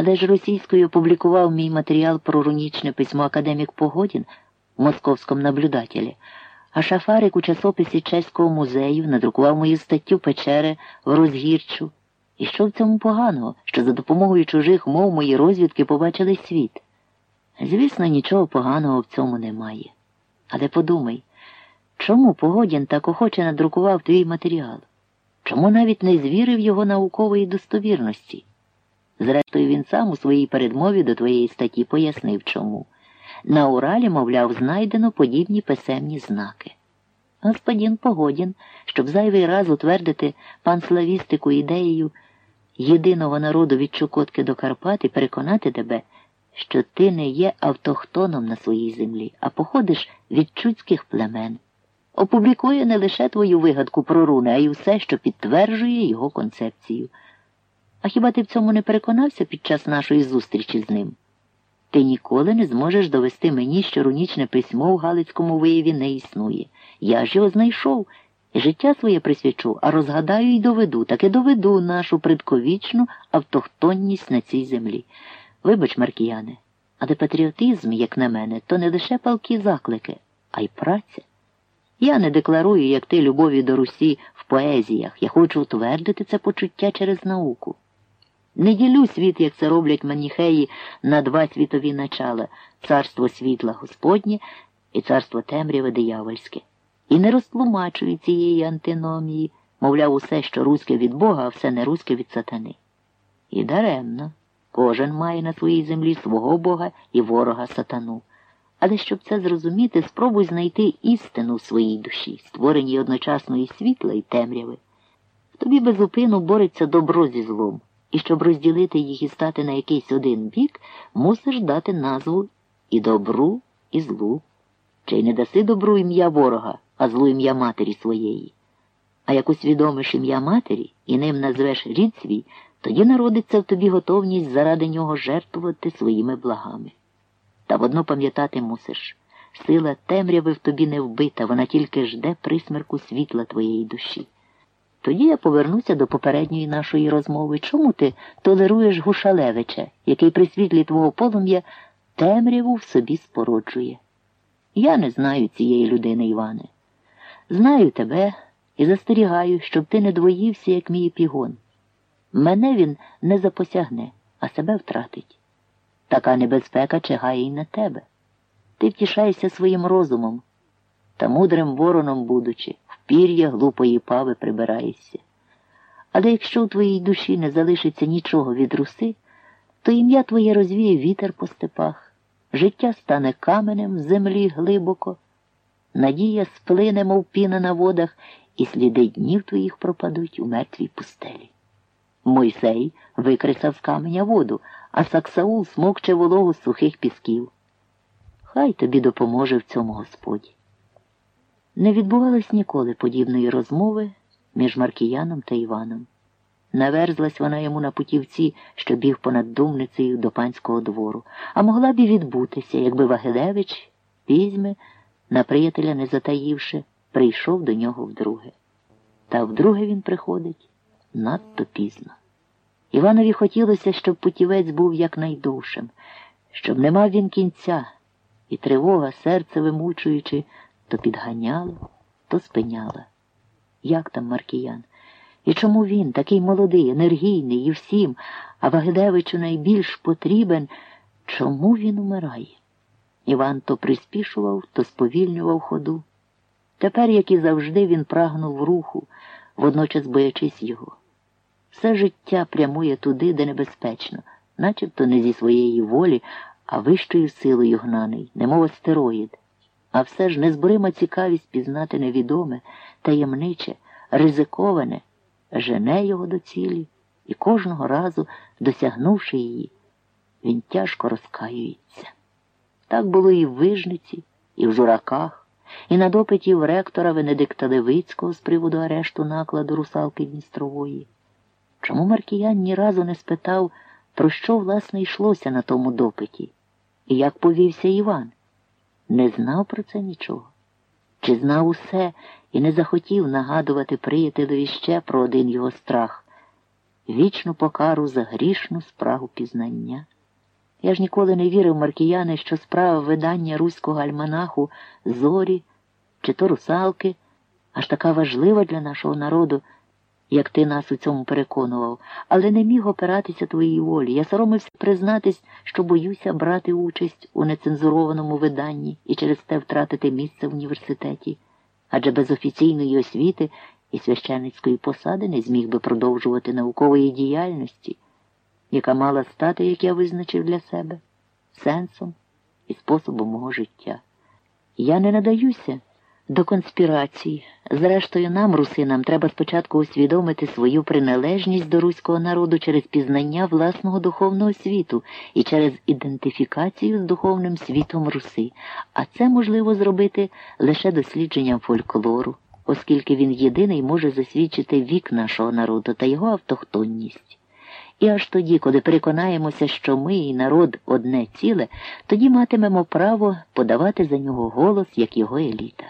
Але ж російською опублікував мій матеріал про рунічне письмо академік Погодін в московському наблюдателі, а шафарик у часописі Чеського музею надрукував мою статтю Печери в розгірчу. І що в цьому поганого, що за допомогою чужих мов мої розвідки побачили світ? Звісно, нічого поганого в цьому немає. Але подумай, чому Погодін так охоче надрукував твій матеріал? Чому навіть не звірив його наукової достовірності? Зрештою, він сам у своїй передмові до твоєї статті пояснив чому. На Уралі, мовляв, знайдено подібні писемні знаки. Господин Погодін, щоб зайвий раз утвердити панславістику ідеєю єдиного народу від Чукотки до Карпат і переконати тебе, що ти не є автохтоном на своїй землі, а походиш від чуцьких племен. Опублікує не лише твою вигадку про руни, а й усе, що підтверджує його концепцію. А хіба ти в цьому не переконався під час нашої зустрічі з ним? Ти ніколи не зможеш довести мені, що рунічне письмо в Галицькому вияві не існує. Я ж його знайшов життя своє присвячу, а розгадаю і доведу, таки доведу нашу предковічну автохтонність на цій землі. Вибач, Маркіяне, але патріотизм, як на мене, то не лише палкі заклики, а й праця. Я не декларую, як ти любові до Русі в поезіях. Я хочу утвердити це почуття через науку. Не ділю світ, як це роблять маніхеї на два світові начала царство світла Господнє і царство темряве диявольське. І не розтлумачую цієї антиномії, мовляв, усе, що руське від Бога, а все не руське від сатани. І даремно. Кожен має на своїй землі свого Бога і ворога сатану. Але щоб це зрозуміти, спробуй знайти істину в своїй душі, створеній одночасно і світла, і темряви. В тобі безупину бореться добро зі злом, і щоб розділити їх і стати на якийсь один бік, мусиш дати назву і добру, і злу. Чи й не даси добру ім'я ворога, а злу ім'я матері своєї. А як усвідомиш ім'я матері і ним назвеш рід свій, тоді народиться в тобі готовність заради нього жертвувати своїми благами. Та водно пам'ятати мусиш сила темряви в тобі не вбита, вона тільки жде присмерку світла твоєї душі. Тоді я повернуся до попередньої нашої розмови. Чому ти толеруєш Гушалевича, який при світлі твого полум'я темряву в собі спороджує? Я не знаю цієї людини, Іване. Знаю тебе і застерігаю, щоб ти не двоївся, як мій пігон. Мене він не запосягне, а себе втратить. Така небезпека чигає й на тебе. Ти втішаєшся своїм розумом, та мудрим вороном, будучи, пір'я глупої пави прибираєшся. Але якщо у твоїй душі не залишиться нічого від руси, то ім'я твоє розвіє вітер по степах, життя стане каменем в землі глибоко, надія сплине, мов піна на водах, і сліди днів твоїх пропадуть у мертвій пустелі. Мойсей викресав з каменя воду, а Саксаул смокче вологу з сухих пісків. Хай тобі допоможе в цьому Господь. Не відбувалось ніколи подібної розмови між Маркіяном та Іваном. Наверзлась вона йому на путівці, що біг понад думницею до панського двору, а могла б і відбутися, якби Вагилевич пізьми, на приятеля не затаївши, прийшов до нього вдруге. Та вдруге він приходить надто пізно. Іванові хотілося, щоб путівець був якнайдовшим, щоб не мав він кінця, і тривога, серце вимучуючи, то підганяла, то спиняла. Як там Маркіян? І чому він, такий молодий, енергійний і всім, а Вагедевичу найбільш потрібен, чому він умирає? Іван то приспішував, то сповільнював ходу. Тепер, як і завжди, він прагнув руху, водночас боячись його. Все життя прямує туди, де небезпечно, начебто не зі своєї волі, а вищою силою гнаний, немов астероїд. А все ж незборима цікавість пізнати невідоме, таємниче, ризиковане, жене його до цілі, і кожного разу, досягнувши її, він тяжко розкаюється. Так було і в Вижниці, і в Жураках, і на допиті в ректора Венедикта Левицького з приводу арешту накладу русалки Дністрової. Чому Маркіян ні разу не спитав, про що, власне, йшлося на тому допиті, і як повівся Іван? Не знав про це нічого. Чи знав усе і не захотів нагадувати приятелеві ще про один його страх? вічну покару за грішну спрагу пізнання. Я ж ніколи не вірив, Маркіяне, що справа видання руського альманаху зорі чи то русалки аж така важлива для нашого народу, як ти нас у цьому переконував, але не міг опиратися твоїй волі. Я соромився признатись, що боюся брати участь у нецензурованому виданні і через те втратити місце в університеті, адже без офіційної освіти і священницької посади не зміг би продовжувати наукової діяльності, яка мала стати, як я визначив для себе, сенсом і способом мого життя. Я не надаюся до конспірацій. Зрештою, нам, русинам, треба спочатку усвідомити свою приналежність до руського народу через пізнання власного духовного світу і через ідентифікацію з духовним світом руси, а це можливо зробити лише дослідженням фольклору, оскільки він єдиний може засвідчити вік нашого народу та його автохтонність. І аж тоді, коли переконаємося, що ми і народ одне ціле, тоді матимемо право подавати за нього голос як його еліта.